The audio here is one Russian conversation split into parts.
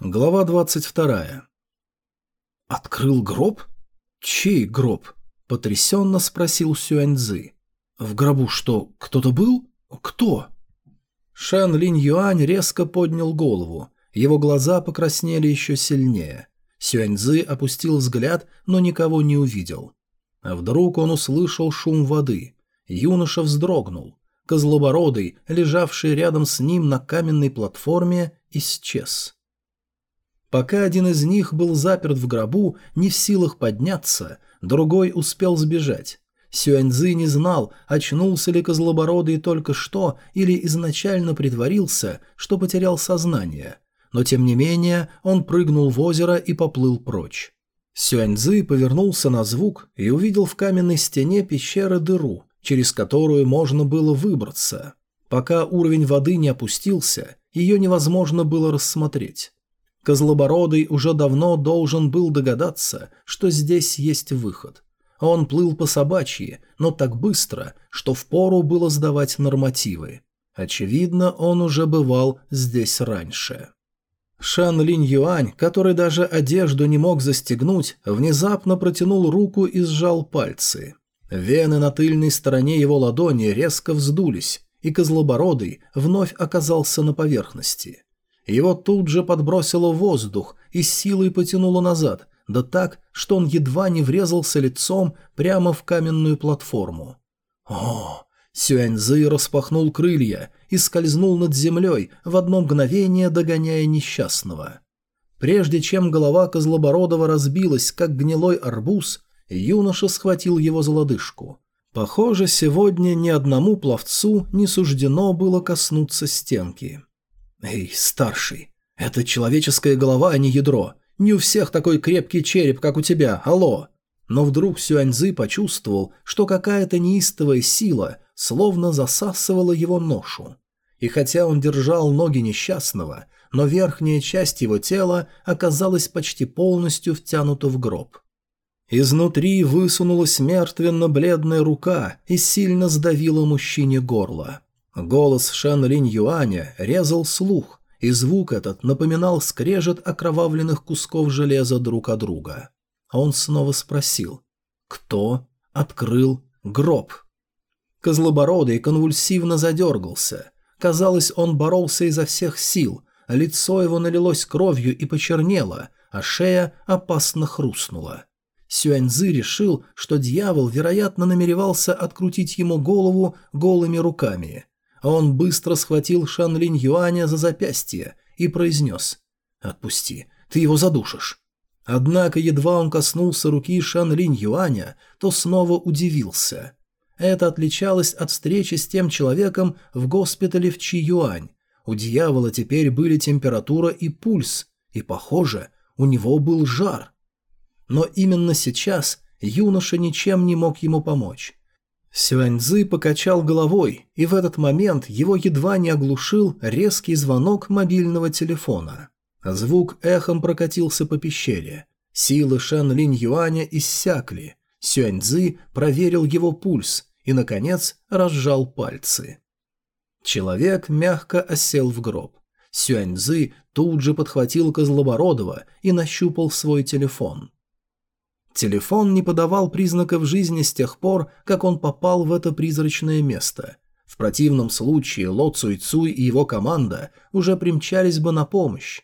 Глава 22. «Открыл гроб? Чей гроб?» – потрясенно спросил Сюаньзы. «В гробу что, кто-то был? Кто?» Шэн Линь Юань резко поднял голову. Его глаза покраснели еще сильнее. Сюаньзы опустил взгляд, но никого не увидел. А вдруг он услышал шум воды. Юноша вздрогнул. Козлобородый, лежавший рядом с ним на каменной платформе, исчез. Пока один из них был заперт в гробу, не в силах подняться, другой успел сбежать. Сюаньзы не знал, очнулся ли Козлобородый только что или изначально притворился, что потерял сознание. Но тем не менее он прыгнул в озеро и поплыл прочь. Сюаньзы повернулся на звук и увидел в каменной стене пещеры дыру, через которую можно было выбраться. Пока уровень воды не опустился, ее невозможно было рассмотреть. Козлобородый уже давно должен был догадаться, что здесь есть выход. Он плыл по собачьи, но так быстро, что впору было сдавать нормативы. Очевидно, он уже бывал здесь раньше. Шан Линь Юань, который даже одежду не мог застегнуть, внезапно протянул руку и сжал пальцы. Вены на тыльной стороне его ладони резко вздулись, и Козлобородый вновь оказался на поверхности. Его тут же подбросило воздух и силой потянуло назад, да так, что он едва не врезался лицом прямо в каменную платформу. О! Сюэньзы распахнул крылья и скользнул над землей, в одно мгновение догоняя несчастного. Прежде чем голова Козлобородова разбилась, как гнилой арбуз, юноша схватил его за лодыжку. Похоже, сегодня ни одному пловцу не суждено было коснуться стенки. «Эй, старший, это человеческая голова, а не ядро. Не у всех такой крепкий череп, как у тебя, алло!» Но вдруг Сюаньзы почувствовал, что какая-то неистовая сила словно засасывала его ношу. И хотя он держал ноги несчастного, но верхняя часть его тела оказалась почти полностью втянута в гроб. Изнутри высунулась мертвенно-бледная рука и сильно сдавила мужчине горло. Голос Шан Линь Юаня резал слух, и звук этот напоминал скрежет окровавленных кусков железа друг от друга. А он снова спросил, кто открыл гроб? Козлобородый конвульсивно задергался. Казалось, он боролся изо всех сил, лицо его налилось кровью и почернело, а шея опасно хрустнула. Сюаньзы решил, что дьявол, вероятно, намеревался открутить ему голову голыми руками – он быстро схватил Шан Линь Юаня за запястье и произнес «Отпусти, ты его задушишь». Однако едва он коснулся руки Шан Линь Юаня, то снова удивился. Это отличалось от встречи с тем человеком в госпитале в Чи Юань. У дьявола теперь были температура и пульс, и, похоже, у него был жар. Но именно сейчас юноша ничем не мог ему помочь. Сюаньзы покачал головой, и в этот момент его едва не оглушил резкий звонок мобильного телефона. Звук эхом прокатился по пещере. Силы Шан Линь Юаня иссякли. Сюаньзы проверил его пульс и, наконец, разжал пальцы. Человек мягко осел в гроб. Сюаньзы тут же подхватил Козлобородова и нащупал свой телефон. Телефон не подавал признаков жизни с тех пор, как он попал в это призрачное место. В противном случае Ло Цуй Цуй и его команда уже примчались бы на помощь.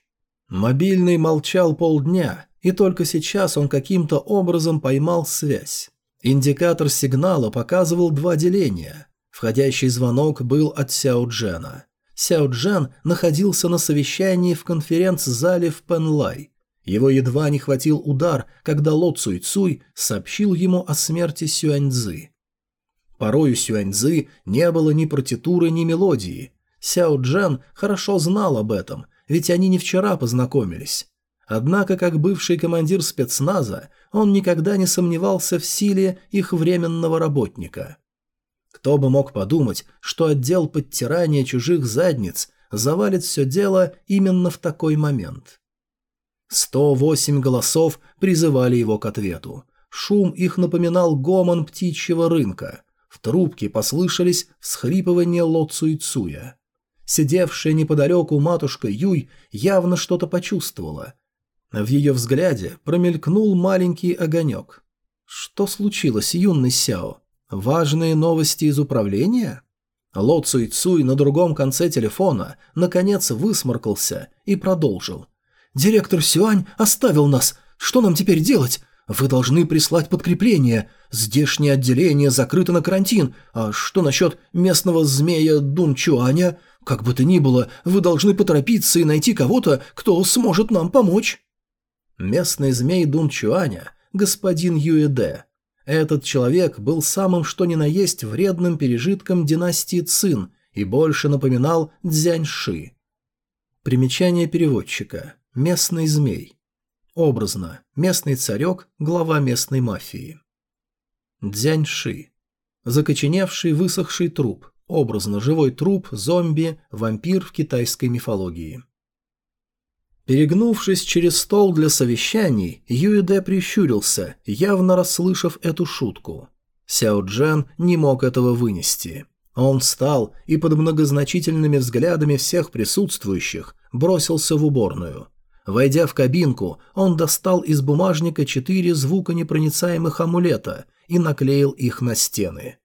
Мобильный молчал полдня, и только сейчас он каким-то образом поймал связь. Индикатор сигнала показывал два деления. Входящий звонок был от Сяо Джена. Сяо Джен находился на совещании в конференц-зале в Пенлай – его едва не хватил удар, когда Ло Цуй Цуй сообщил ему о смерти Сюаньзы. Порой у Сюаньзы не было ни партитуры, ни мелодии. Сяо Джан хорошо знал об этом, ведь они не вчера познакомились. Однако, как бывший командир спецназа, он никогда не сомневался в силе их временного работника. Кто бы мог подумать, что отдел подтирания чужих задниц завалит все дело именно в такой момент. 108 голосов призывали его к ответу. Шум их напоминал гомон птичьего рынка. В трубке послышались всхрипывания Ло Цуйцуя. Сидевшая неподалеку матушка Юй явно что-то почувствовала. В ее взгляде промелькнул маленький огонек. «Что случилось, юный Сяо? Важные новости из управления?» Ло Цуй Цуй на другом конце телефона наконец высморкался и продолжил – Директор Сюань оставил нас. Что нам теперь делать? Вы должны прислать подкрепление. Здешнее отделение закрыто на карантин. А что насчет местного змея Дун Чуаня? Как бы то ни было, вы должны поторопиться и найти кого-то, кто сможет нам помочь». Местный змей Дун Чуаня, господин Юэде. Этот человек был самым что ни на есть вредным пережитком династии Цин и больше напоминал Дзяньши. Примечание переводчика. Местный змей. Образно. Местный царек, глава местной мафии. Дзяньши. Закоченевший, высохший труп. Образно живой труп, зомби, вампир в китайской мифологии. Перегнувшись через стол для совещаний, Юэде прищурился, явно расслышав эту шутку. Сяо Джен не мог этого вынести. Он встал и под многозначительными взглядами всех присутствующих бросился в уборную – Войдя в кабинку, он достал из бумажника четыре звуконепроницаемых амулета и наклеил их на стены.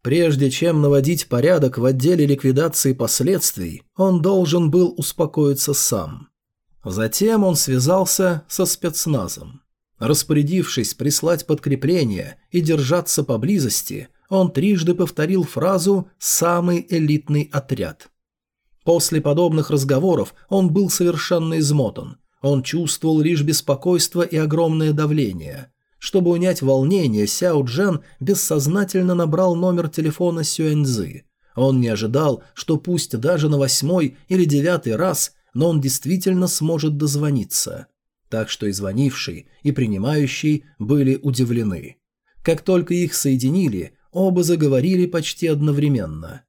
Прежде чем наводить порядок в отделе ликвидации последствий, он должен был успокоиться сам. Затем он связался со спецназом. Распорядившись прислать подкрепление и держаться поблизости, он трижды повторил фразу «самый элитный отряд». После подобных разговоров он был совершенно измотан. Он чувствовал лишь беспокойство и огромное давление. Чтобы унять волнение, Сяо Джен бессознательно набрал номер телефона Сюэньзы. Он не ожидал, что пусть даже на восьмой или девятый раз, но он действительно сможет дозвониться. Так что и звонивший, и принимающий были удивлены. Как только их соединили, оба заговорили почти одновременно.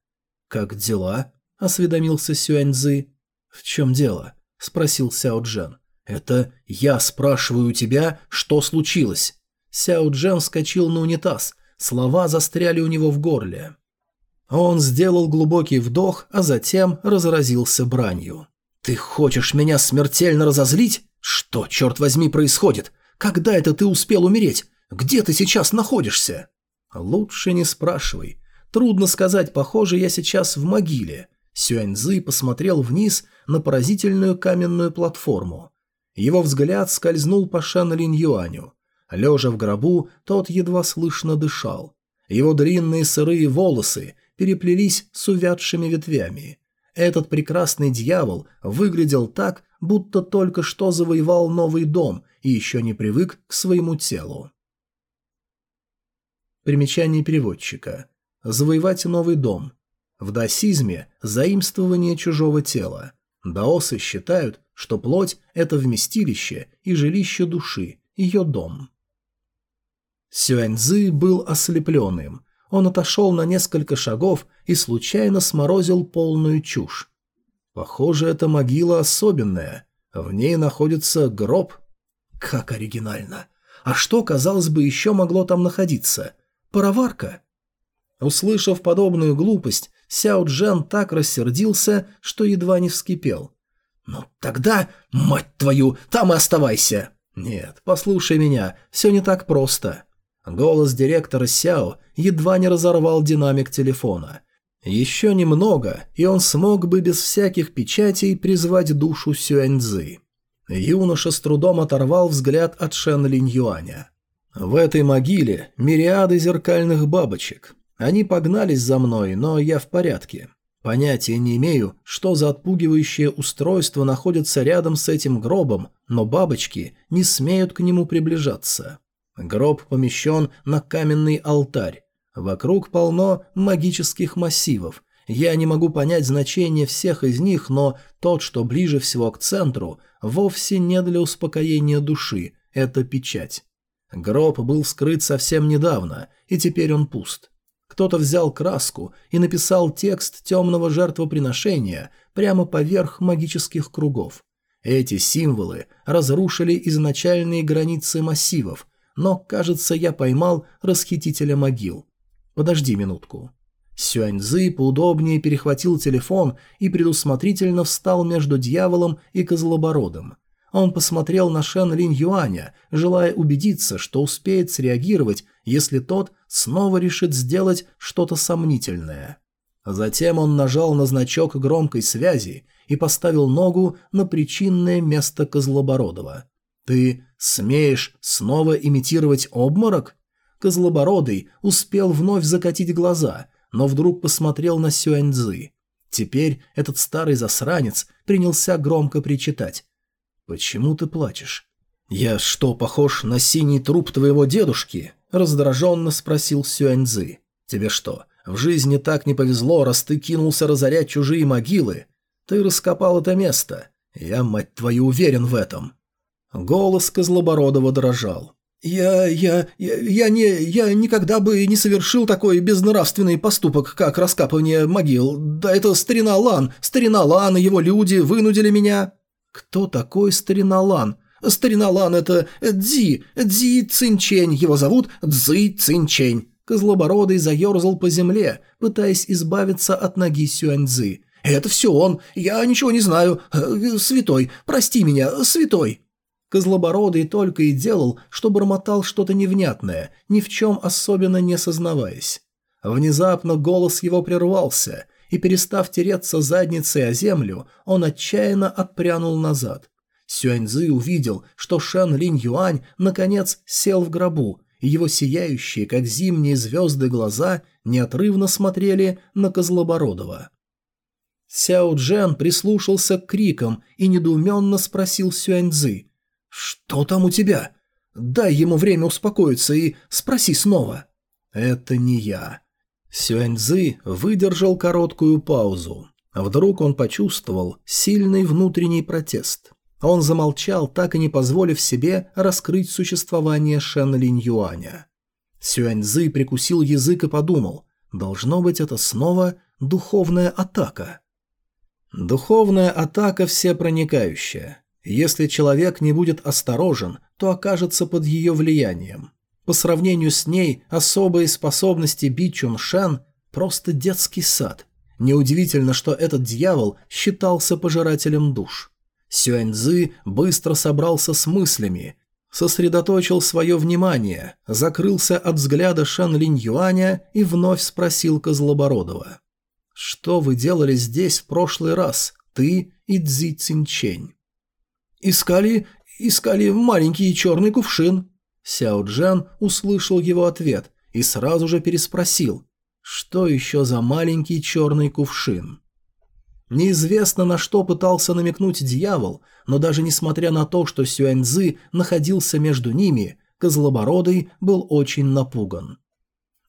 «Как дела?» — осведомился Сюаньзы. «В чем дело?» — спросил Сяо Джен. «Это я спрашиваю тебя, что случилось?» Сяо Джен вскочил на унитаз. Слова застряли у него в горле. Он сделал глубокий вдох, а затем разразился бранью. «Ты хочешь меня смертельно разозлить? Что, черт возьми, происходит? Когда это ты успел умереть? Где ты сейчас находишься?» «Лучше не спрашивай. Трудно сказать, похоже, я сейчас в могиле. Сюаньзы посмотрел вниз на поразительную каменную платформу. Его взгляд скользнул по Шан Линь Юаню. Лежа в гробу, тот едва слышно дышал. Его длинные сырые волосы переплелись с увядшими ветвями. Этот прекрасный дьявол выглядел так, будто только что завоевал новый дом и еще не привык к своему телу. Примечание переводчика. Завоевать новый дом. В даосизме – заимствование чужого тела. Даосы считают, что плоть – это вместилище и жилище души, ее дом. Сюаньзы был ослепленным. Он отошел на несколько шагов и случайно сморозил полную чушь. Похоже, эта могила особенная. В ней находится гроб. Как оригинально. А что, казалось бы, еще могло там находиться? Пароварка? Услышав подобную глупость, Сяо Джен так рассердился, что едва не вскипел. «Ну тогда, мать твою, там и оставайся!» «Нет, послушай меня, все не так просто». Голос директора Сяо едва не разорвал динамик телефона. Еще немного, и он смог бы без всяких печатей призвать душу Сюэньцзы. Юноша с трудом оторвал взгляд от Шен Линь Юаня. В этой могиле мириады зеркальных бабочек. Они погнались за мной, но я в порядке. Понятия не имею, что за отпугивающее устройство находится рядом с этим гробом, но бабочки не смеют к нему приближаться. Гроб помещен на каменный алтарь. Вокруг полно магических массивов. Я не могу понять значение всех из них, но тот, что ближе всего к центру, вовсе не для успокоения души. Это печать. Гроб был скрыт совсем недавно, и теперь он пуст кто-то взял краску и написал текст темного жертвоприношения прямо поверх магических кругов. Эти символы разрушили изначальные границы массивов, но, кажется, я поймал расхитителя могил. Подожди минутку. Сюаньзы поудобнее перехватил телефон и предусмотрительно встал между дьяволом и козлобородом – он посмотрел на Шен Лин Юаня, желая убедиться, что успеет среагировать, если тот снова решит сделать что-то сомнительное. Затем он нажал на значок громкой связи и поставил ногу на причинное место Козлобородова. «Ты смеешь снова имитировать обморок?» Козлобородый успел вновь закатить глаза, но вдруг посмотрел на Сюэньцзы. Теперь этот старый засранец принялся громко причитать. «Почему ты плачешь?» «Я что, похож на синий труп твоего дедушки?» – раздраженно спросил Сюаньзы. «Тебе что, в жизни так не повезло, раз ты кинулся разорять чужие могилы? Ты раскопал это место. Я, мать твою, уверен в этом». Голос Козлобородова дрожал. «Я... я... я, я не... я никогда бы не совершил такой безнравственный поступок, как раскапывание могил. Да это старина Лан, старина Лан и его люди вынудили меня...» «Кто такой Старинолан?» «Старинолан — это Дзи, Дзи Цинчень, его зовут Дзи Цинчень». Козлобородый заерзал по земле, пытаясь избавиться от ноги Сюаньзы. «Это все он, я ничего не знаю. Э, святой, прости меня, святой». Козлобородый только и делал, что бормотал что-то невнятное, ни в чем особенно не сознаваясь. Внезапно голос его прервался, и, перестав тереться задницей о землю, он отчаянно отпрянул назад. Сюаньзы увидел, что Шан Линь Юань наконец сел в гробу, и его сияющие, как зимние звезды, глаза неотрывно смотрели на Козлобородова. Сяо Джен прислушался к крикам и недоуменно спросил Сюаньзы. «Что там у тебя? Дай ему время успокоиться и спроси снова». «Это не я. Сюаньзы выдержал короткую паузу. Вдруг он почувствовал сильный внутренний протест. Он замолчал, так и не позволив себе раскрыть существование Шен Линь Юаня. Сюаньзы прикусил язык и подумал, должно быть это снова духовная атака. Духовная атака всепроникающая. Если человек не будет осторожен, то окажется под ее влиянием. По сравнению с ней особые способности Би Чун Шан – просто детский сад. Неудивительно, что этот дьявол считался пожирателем душ. Сюаньзы быстро собрался с мыслями, сосредоточил свое внимание, закрылся от взгляда Шан Линь Юаня и вновь спросил Козлобородова. «Что вы делали здесь в прошлый раз, ты и Цзи Цинчень?» «Искали, искали маленький черный кувшин». Сяо Джан услышал его ответ и сразу же переспросил, что еще за маленький черный кувшин. Неизвестно, на что пытался намекнуть дьявол, но даже несмотря на то, что Сюаньзы находился между ними, Козлобородый был очень напуган.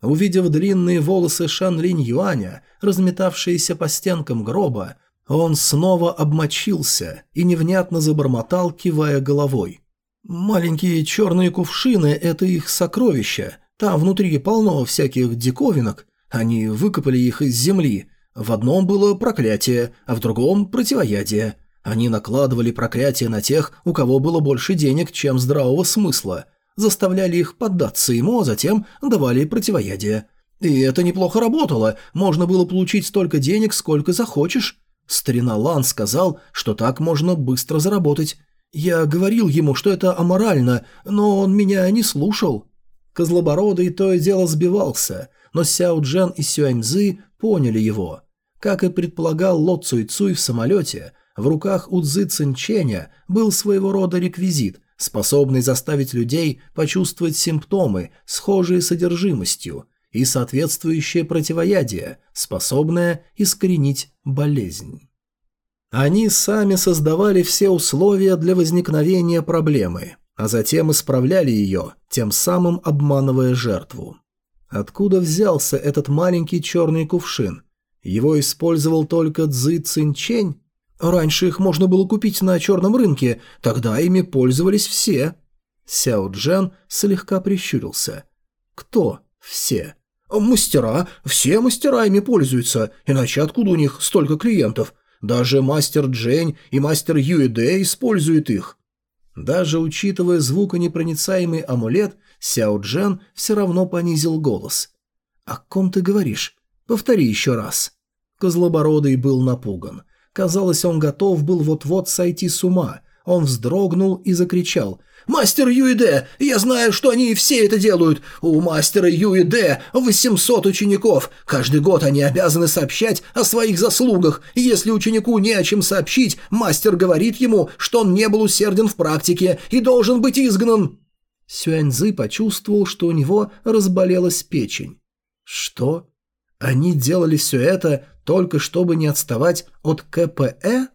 Увидев длинные волосы Шан Линь Юаня, разметавшиеся по стенкам гроба, он снова обмочился и невнятно забормотал, кивая головой. «Маленькие черные кувшины – это их сокровища. Там внутри полно всяких диковинок. Они выкопали их из земли. В одном было проклятие, а в другом – противоядие. Они накладывали проклятие на тех, у кого было больше денег, чем здравого смысла. Заставляли их поддаться ему, а затем давали противоядие. И это неплохо работало. Можно было получить столько денег, сколько захочешь. Старина Лан сказал, что так можно быстро заработать. Я говорил ему, что это аморально, но он меня не слушал. Козлобородый то и дело сбивался, но Сяо Джен и Сюаньзы поняли его. Как и предполагал Ло Цуй Цуй в самолете, в руках у Цзы Цинченя был своего рода реквизит, способный заставить людей почувствовать симптомы, схожие с содержимостью, и соответствующее противоядие, способное искоренить болезнь. Они сами создавали все условия для возникновения проблемы, а затем исправляли ее, тем самым обманывая жертву. Откуда взялся этот маленький черный кувшин? Его использовал только Цзы Цинчень? Раньше их можно было купить на черном рынке, тогда ими пользовались все. Сяо Джен слегка прищурился. Кто все? Мастера. Все мастера ими пользуются, иначе откуда у них столько клиентов? Даже мастер Джень и мастер Юэдэ используют их. Даже учитывая звуконепроницаемый амулет, Сяо Джен все равно понизил голос. «О ком ты говоришь? Повтори еще раз». Козлобородый был напуган. Казалось, он готов был вот-вот сойти с ума, он вздрогнул и закричал. «Мастер Юиде, я знаю, что они и все это делают. У мастера Юиде 800 учеников. Каждый год они обязаны сообщать о своих заслугах. Если ученику не о чем сообщить, мастер говорит ему, что он не был усерден в практике и должен быть изгнан». Сюэньзы почувствовал, что у него разболелась печень. «Что? Они делали все это только чтобы не отставать от КПЭ?»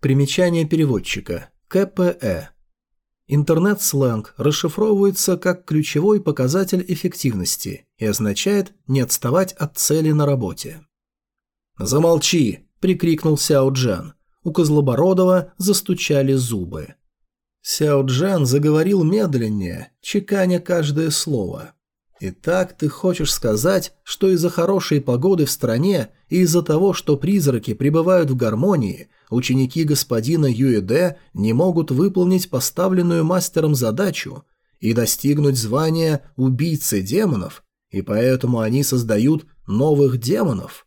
Примечание переводчика. КПЭ. Интернет-сленг расшифровывается как ключевой показатель эффективности и означает не отставать от цели на работе. «Замолчи!» – прикрикнул Сяо Джан. У Козлобородова застучали зубы. Сяо Джан заговорил медленнее, чеканя каждое слово. «Итак, ты хочешь сказать, что из-за хорошей погоды в стране и из-за того, что призраки пребывают в гармонии, ученики господина Юэде не могут выполнить поставленную мастером задачу и достигнуть звания убийцы демонов, и поэтому они создают новых демонов?»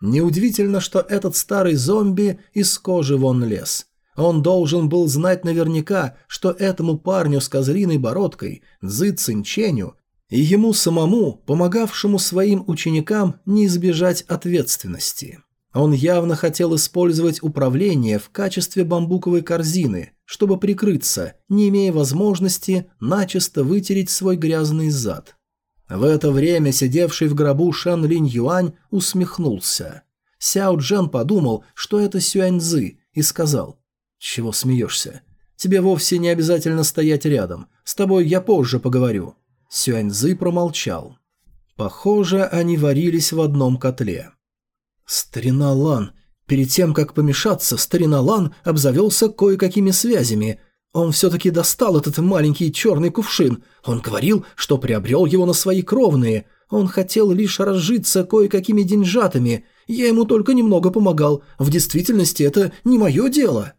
Неудивительно, что этот старый зомби из кожи вон лез – он должен был знать наверняка, что этому парню с козлиной бородкой, Цзы Цинченю, и ему самому, помогавшему своим ученикам, не избежать ответственности. Он явно хотел использовать управление в качестве бамбуковой корзины, чтобы прикрыться, не имея возможности начисто вытереть свой грязный зад. В это время сидевший в гробу Шан Линь Юань усмехнулся. Сяо Джан подумал, что это Сюаньзы, и сказал «Чего смеешься? Тебе вовсе не обязательно стоять рядом, с тобой я позже поговорю». Сюаньзы промолчал. Похоже, они варились в одном котле. «Старина Лан! Перед тем, как помешаться, старина Лан обзавелся кое-какими связями. Он все-таки достал этот маленький черный кувшин. Он говорил, что приобрел его на свои кровные. Он хотел лишь разжиться кое-какими деньжатами. Я ему только немного помогал. В действительности это не мое дело».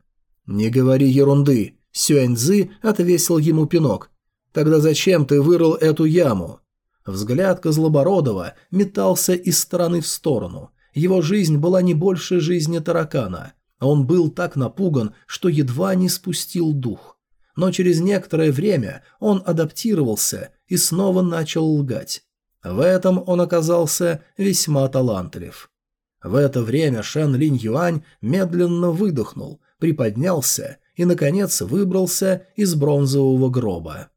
«Не говори ерунды», — Сюэньзы отвесил ему пинок. Тогда зачем ты вырыл эту яму?» Взгляд Козлобородова метался из стороны в сторону. Его жизнь была не больше жизни таракана. Он был так напуган, что едва не спустил дух. Но через некоторое время он адаптировался и снова начал лгать. В этом он оказался весьма талантлив. В это время Шен Линь Юань медленно выдохнул, приподнялся и, наконец, выбрался из бронзового гроба.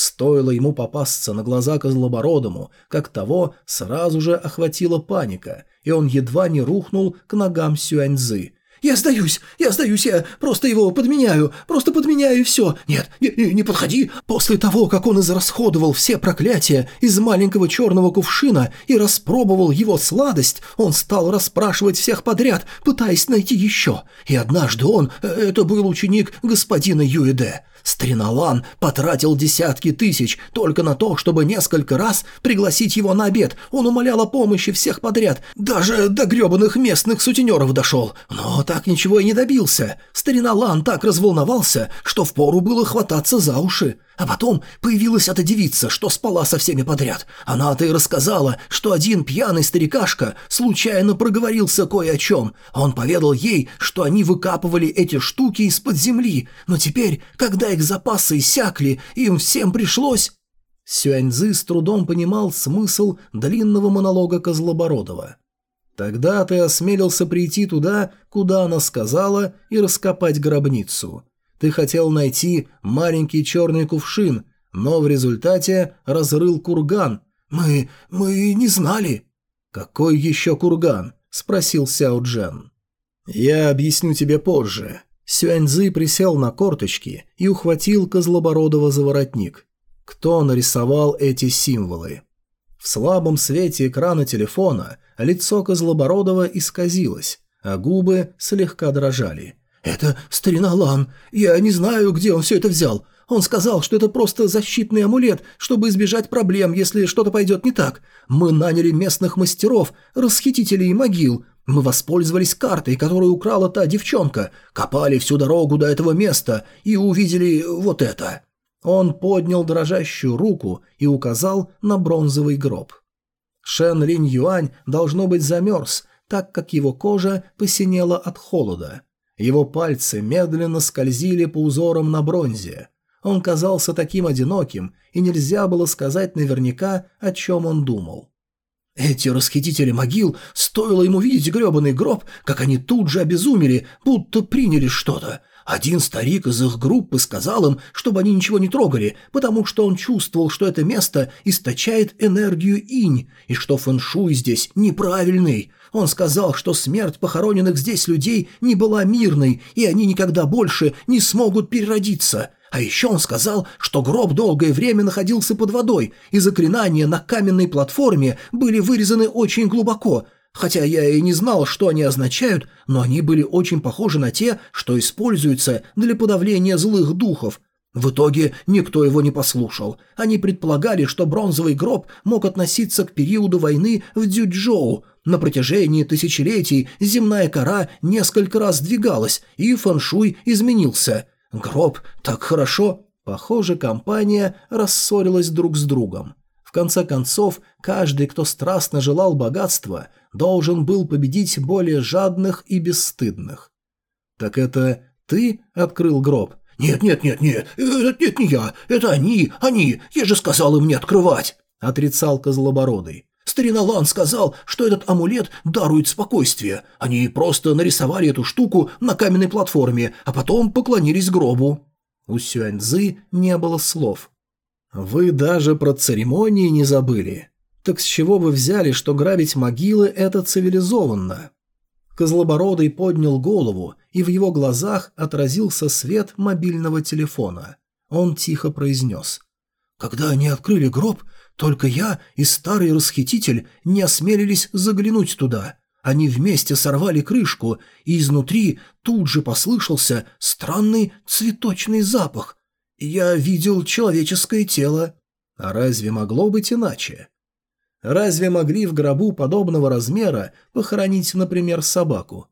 Стоило ему попасться на глаза Козлобородому, как того сразу же охватила паника, и он едва не рухнул к ногам Сюаньзы. «Я сдаюсь! Я сдаюсь! Я просто его подменяю! Просто подменяю и все! Нет, не, не подходи! После того, как он израсходовал все проклятия из маленького черного кувшина и распробовал его сладость, он стал расспрашивать всех подряд, пытаясь найти еще. И однажды он... Э, это был ученик господина Юэде. Стариналан потратил десятки тысяч только на то, чтобы несколько раз пригласить его на обед. Он умолял о помощи всех подряд, даже до гребаных местных сутенеров дошел. Но так ничего и не добился. Стариналан так разволновался, что впору было хвататься за уши. А потом появилась эта девица, что спала со всеми подряд. Она-то и рассказала, что один пьяный старикашка случайно проговорился кое о чем. Он поведал ей, что они выкапывали эти штуки из-под земли, но теперь, когда их запасы иссякли, им всем пришлось... Сюаньзы с трудом понимал смысл длинного монолога Козлобородова. «Тогда ты осмелился прийти туда, куда она сказала, и раскопать гробницу. Ты хотел найти маленький черный кувшин, но в результате разрыл курган. Мы... мы не знали». «Какой еще курган?» – спросил Сяо Джен. «Я объясню тебе позже». Сюаньзы присел на корточки и ухватил Козлобородова за воротник. Кто нарисовал эти символы? В слабом свете экрана телефона лицо Козлобородова исказилось, а губы слегка дрожали – «Это старина Лан. Я не знаю, где он все это взял. Он сказал, что это просто защитный амулет, чтобы избежать проблем, если что-то пойдет не так. Мы наняли местных мастеров, расхитителей могил. Мы воспользовались картой, которую украла та девчонка, копали всю дорогу до этого места и увидели вот это». Он поднял дрожащую руку и указал на бронзовый гроб. Шен Линь Юань, должно быть, замерз, так как его кожа посинела от холода. Его пальцы медленно скользили по узорам на бронзе. Он казался таким одиноким, и нельзя было сказать наверняка, о чем он думал. Эти расхитители могил, стоило ему видеть грёбаный гроб, как они тут же обезумели, будто приняли что-то. Один старик из их группы сказал им, чтобы они ничего не трогали, потому что он чувствовал, что это место источает энергию инь, и что фэншуй здесь неправильный. Он сказал, что смерть похороненных здесь людей не была мирной, и они никогда больше не смогут переродиться. А еще он сказал, что гроб долгое время находился под водой, и заклинания на каменной платформе были вырезаны очень глубоко – Хотя я и не знал, что они означают, но они были очень похожи на те, что используются для подавления злых духов. В итоге никто его не послушал. Они предполагали, что бронзовый гроб мог относиться к периоду войны в Дзюджоу. На протяжении тысячелетий земная кора несколько раз двигалась, и фэншуй изменился. Гроб так хорошо. Похоже, компания рассорилась друг с другом. В конце концов, каждый, кто страстно желал богатства, должен был победить более жадных и бесстыдных. «Так это ты открыл гроб?» «Нет, нет, нет, нет, это нет не я, это они, они, я же сказал им не открывать!» – отрицал Козлобородый. «Старина Лан сказал, что этот амулет дарует спокойствие. Они просто нарисовали эту штуку на каменной платформе, а потом поклонились гробу». У Сюаньзы не было слов. «Вы даже про церемонии не забыли. Так с чего вы взяли, что грабить могилы – это цивилизованно?» Козлобородый поднял голову, и в его глазах отразился свет мобильного телефона. Он тихо произнес. «Когда они открыли гроб, только я и старый расхититель не осмелились заглянуть туда. Они вместе сорвали крышку, и изнутри тут же послышался странный цветочный запах, я видел человеческое тело. А разве могло быть иначе? Разве могли в гробу подобного размера похоронить, например, собаку?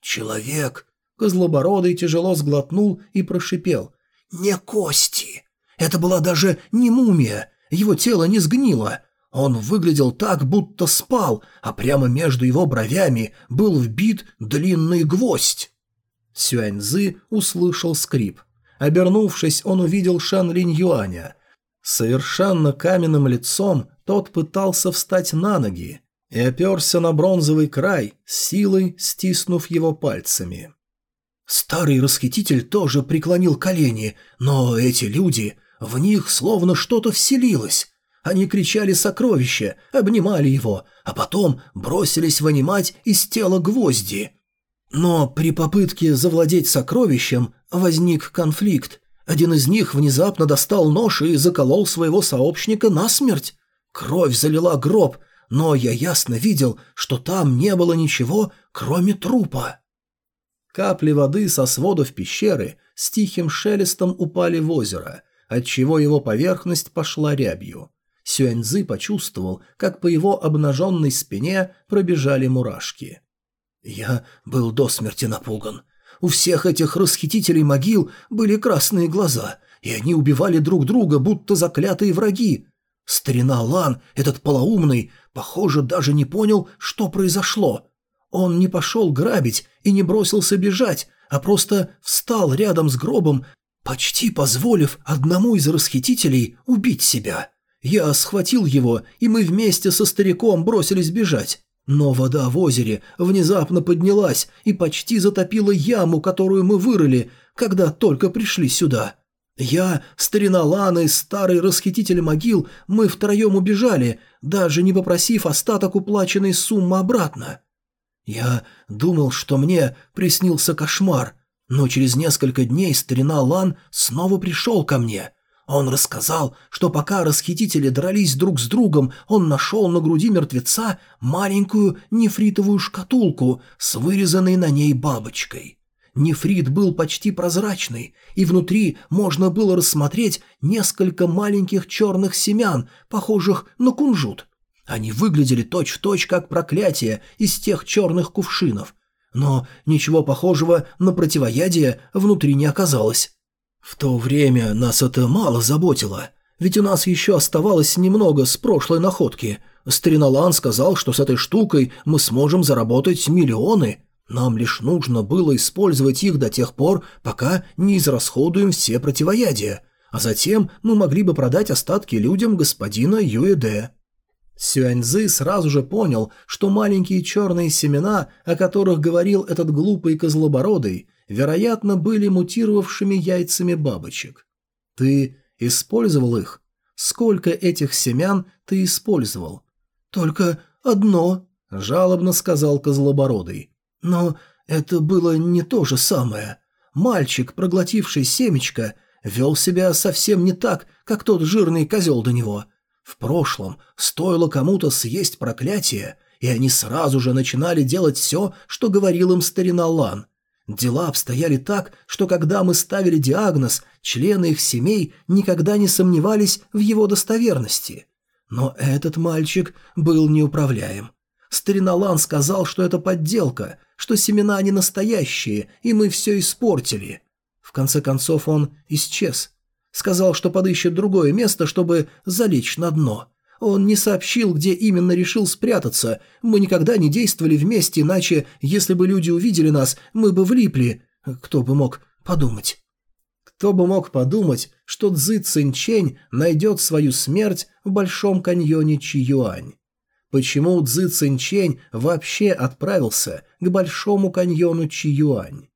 Человек! Козлобородый тяжело сглотнул и прошипел. Не кости! Это была даже не мумия, его тело не сгнило. Он выглядел так, будто спал, а прямо между его бровями был вбит длинный гвоздь. Сюаньзы услышал скрип – Обернувшись, он увидел Шан Линь Юаня. Совершенно каменным лицом тот пытался встать на ноги и оперся на бронзовый край, силой стиснув его пальцами. Старый расхититель тоже преклонил колени, но эти люди, в них словно что-то вселилось. Они кричали сокровище, обнимали его, а потом бросились вынимать из тела гвозди. Но при попытке завладеть сокровищем возник конфликт. Один из них внезапно достал нож и заколол своего сообщника насмерть. Кровь залила гроб, но я ясно видел, что там не было ничего, кроме трупа. Капли воды со сводов пещеры с тихим шелестом упали в озеро, отчего его поверхность пошла рябью. Сюэньзы почувствовал, как по его обнаженной спине пробежали мурашки. «Я был до смерти напуган. У всех этих расхитителей могил были красные глаза, и они убивали друг друга, будто заклятые враги. Старина Лан, этот полоумный, похоже, даже не понял, что произошло. Он не пошел грабить и не бросился бежать, а просто встал рядом с гробом, почти позволив одному из расхитителей убить себя. Я схватил его, и мы вместе со стариком бросились бежать. Но вода в озере внезапно поднялась и почти затопила яму, которую мы вырыли, когда только пришли сюда. Я, старина Лана и старый расхититель могил, мы втроем убежали, даже не попросив остаток уплаченной суммы обратно. Я думал, что мне приснился кошмар, но через несколько дней старина Лан снова пришел ко мне – а он рассказал, что пока расхитители дрались друг с другом, он нашел на груди мертвеца маленькую нефритовую шкатулку с вырезанной на ней бабочкой. Нефрит был почти прозрачный, и внутри можно было рассмотреть несколько маленьких черных семян, похожих на кунжут. Они выглядели точь-в-точь -точь как проклятие из тех черных кувшинов, но ничего похожего на противоядие внутри не оказалось. В то время нас это мало заботило, ведь у нас еще оставалось немного с прошлой находки. Стринолан сказал, что с этой штукой мы сможем заработать миллионы. Нам лишь нужно было использовать их до тех пор, пока не израсходуем все противоядия, а затем мы могли бы продать остатки людям господина Юэде. Сюаньзы сразу же понял, что маленькие черные семена, о которых говорил этот глупый козлобородый – вероятно, были мутировавшими яйцами бабочек. Ты использовал их? Сколько этих семян ты использовал? Только одно, жалобно сказал Козлобородый. Но это было не то же самое. Мальчик, проглотивший семечко, вел себя совсем не так, как тот жирный козел до него. В прошлом стоило кому-то съесть проклятие, и они сразу же начинали делать все, что говорил им старина Лан. Дела обстояли так, что когда мы ставили диагноз, члены их семей никогда не сомневались в его достоверности. Но этот мальчик был неуправляем. Старинолан сказал, что это подделка, что семена не настоящие, и мы все испортили. В конце концов он исчез. Сказал, что подыщет другое место, чтобы залечь на дно. Он не сообщил, где именно решил спрятаться. Мы никогда не действовали вместе, иначе, если бы люди увидели нас, мы бы влипли. Кто бы мог подумать? Кто бы мог подумать, что Цзы Цинчень найдет свою смерть в Большом каньоне Чиюань? Почему Цзы Цинчень вообще отправился к Большому каньону Чиюань?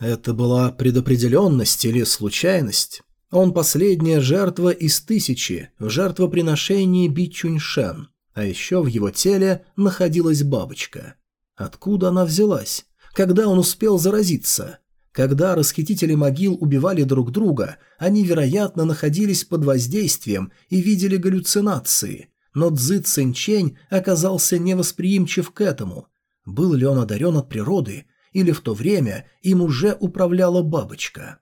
Это была предопределенность или случайность? Он последняя жертва из тысячи в жертвоприношении Бичуньшен, а еще в его теле находилась бабочка. Откуда она взялась? Когда он успел заразиться? Когда расхитители могил убивали друг друга, они, вероятно, находились под воздействием и видели галлюцинации, но Цзы Цинчень оказался невосприимчив к этому. Был ли он одарен от природы, или в то время им уже управляла бабочка?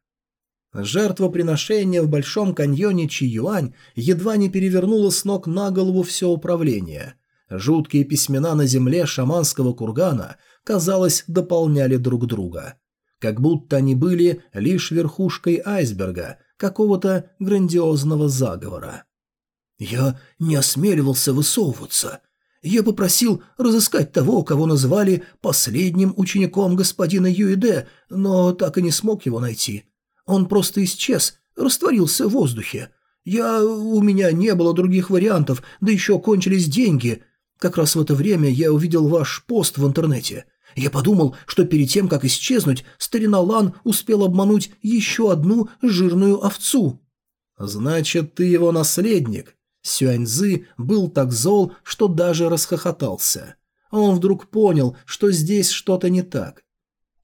Жертвоприношение в Большом каньоне Чиюань едва не перевернуло с ног на голову все управление. Жуткие письмена на земле шаманского кургана, казалось, дополняли друг друга. Как будто они были лишь верхушкой айсберга, какого-то грандиозного заговора. «Я не осмеливался высовываться. Я попросил разыскать того, кого назвали последним учеником господина Юиде, но так и не смог его найти». Он просто исчез, растворился в воздухе. Я... у меня не было других вариантов, да еще кончились деньги. Как раз в это время я увидел ваш пост в интернете. Я подумал, что перед тем, как исчезнуть, старина Лан успел обмануть еще одну жирную овцу». «Значит, ты его наследник?» Сюаньзы был так зол, что даже расхохотался. Он вдруг понял, что здесь что-то не так.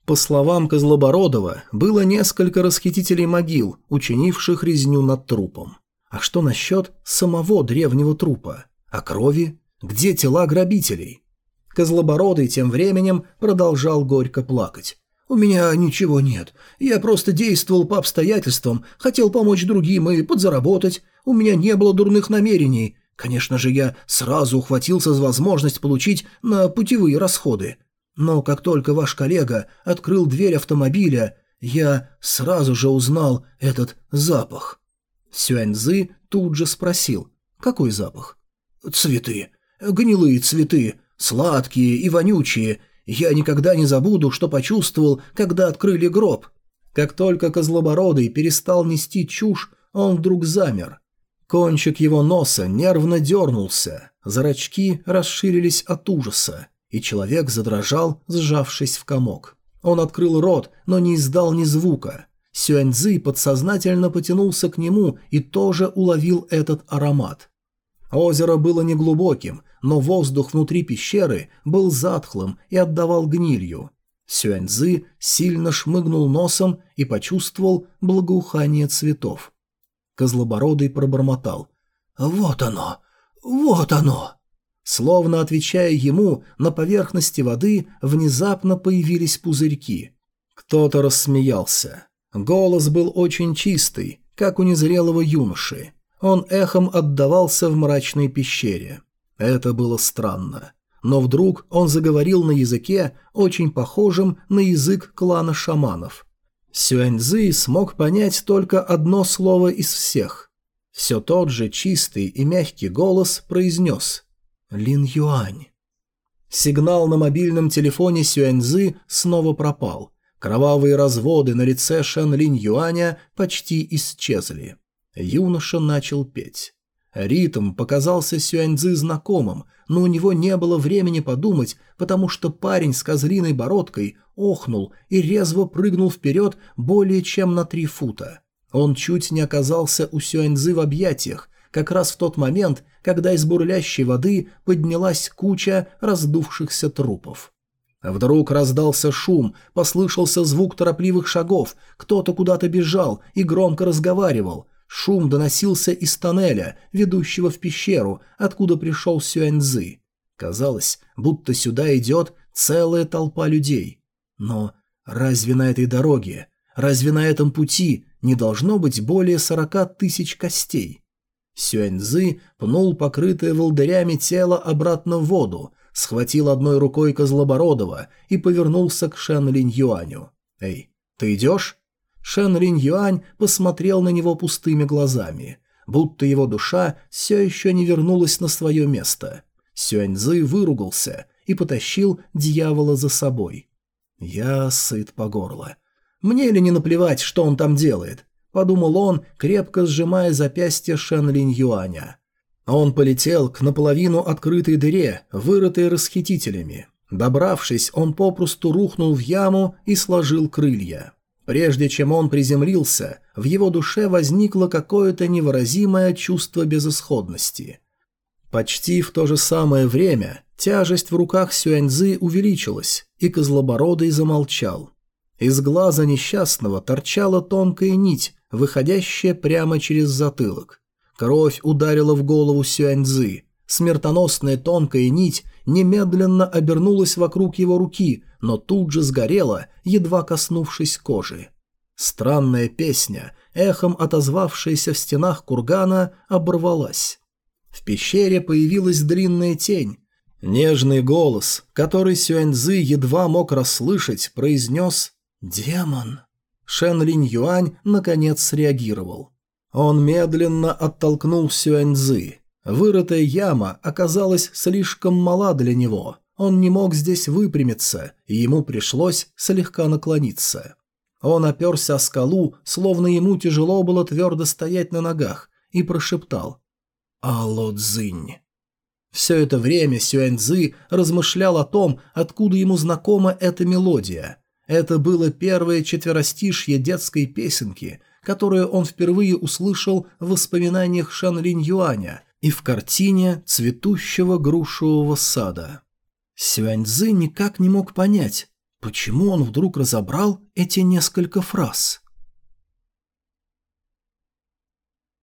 По словам Козлобородова, было несколько расхитителей могил, учинивших резню над трупом. А что насчет самого древнего трупа? А крови? Где тела грабителей? Козлобородый тем временем продолжал горько плакать. «У меня ничего нет. Я просто действовал по обстоятельствам, хотел помочь другим и подзаработать. У меня не было дурных намерений. Конечно же, я сразу ухватился за возможность получить на путевые расходы. Но как только ваш коллега открыл дверь автомобиля, я сразу же узнал этот запах». Сюаньзы тут же спросил, какой запах? «Цветы. Гнилые цветы. Сладкие и вонючие. Я никогда не забуду, что почувствовал, когда открыли гроб». Как только Козлобородый перестал нести чушь, он вдруг замер. Кончик его носа нервно дернулся, зрачки расширились от ужаса и человек задрожал, сжавшись в комок. Он открыл рот, но не издал ни звука. Сюэньцзы подсознательно потянулся к нему и тоже уловил этот аромат. Озеро было неглубоким, но воздух внутри пещеры был затхлым и отдавал гнилью. Сюэньцзы сильно шмыгнул носом и почувствовал благоухание цветов. Козлобородый пробормотал. «Вот оно! Вот оно!» Словно отвечая ему, на поверхности воды внезапно появились пузырьки. Кто-то рассмеялся. Голос был очень чистый, как у незрелого юноши. Он эхом отдавался в мрачной пещере. Это было странно. Но вдруг он заговорил на языке, очень похожем на язык клана шаманов. Сюэньзи смог понять только одно слово из всех. Все тот же чистый и мягкий голос произнес Лин Юань. Сигнал на мобильном телефоне Сюаньзы снова пропал. Кровавые разводы на лице Шен Лин Юаня почти исчезли. Юноша начал петь. Ритм показался Сюаньзы знакомым, но у него не было времени подумать, потому что парень с козлиной бородкой охнул и резво прыгнул вперед более чем на три фута. Он чуть не оказался у Сюаньзы в объятиях, как раз в тот момент, когда из бурлящей воды поднялась куча раздувшихся трупов. Вдруг раздался шум, послышался звук торопливых шагов, кто-то куда-то бежал и громко разговаривал. Шум доносился из тоннеля, ведущего в пещеру, откуда пришел Сюэньзы. Казалось, будто сюда идет целая толпа людей. Но разве на этой дороге, разве на этом пути не должно быть более сорока тысяч костей? Сюэньзы пнул покрытое волдырями тело обратно в воду, схватил одной рукой Козлобородова и повернулся к Шэн Линь Юаню. «Эй, ты идешь?» Шэн Линь Юань посмотрел на него пустыми глазами, будто его душа все еще не вернулась на свое место. Сюэньзы выругался и потащил дьявола за собой. «Я сыт по горло. Мне ли не наплевать, что он там делает? подумал он, крепко сжимая запястье Шен Линь Юаня. А он полетел к наполовину открытой дыре, вырытой расхитителями. Добравшись, он попросту рухнул в яму и сложил крылья. Прежде чем он приземлился, в его душе возникло какое-то невыразимое чувство безысходности. Почти в то же самое время тяжесть в руках Сюэньзы увеличилась, и Козлобородый замолчал. Из глаза несчастного торчала тонкая нить, выходящая прямо через затылок. Кровь ударила в голову Сюаньзы. Смертоносная тонкая нить немедленно обернулась вокруг его руки, но тут же сгорела, едва коснувшись кожи. Странная песня, эхом отозвавшаяся в стенах кургана, оборвалась. В пещере появилась длинная тень. Нежный голос, который Сюаньзы едва мог расслышать, произнес «Демон». Шен Линь Юань наконец среагировал. Он медленно оттолкнул Сюаньзы. Вырытая яма оказалась слишком мала для него. Он не мог здесь выпрямиться, и ему пришлось слегка наклониться. Он оперся о скалу, словно ему тяжело было твердо стоять на ногах, и прошептал «Алло, дзынь». Все это время Сюэньцзы размышлял о том, откуда ему знакома эта мелодия. Это было первое четверостишье детской песенки, которую он впервые услышал в воспоминаниях Шан Линь Юаня и в картине цветущего грушевого сада. Сюаньзы никак не мог понять, почему он вдруг разобрал эти несколько фраз.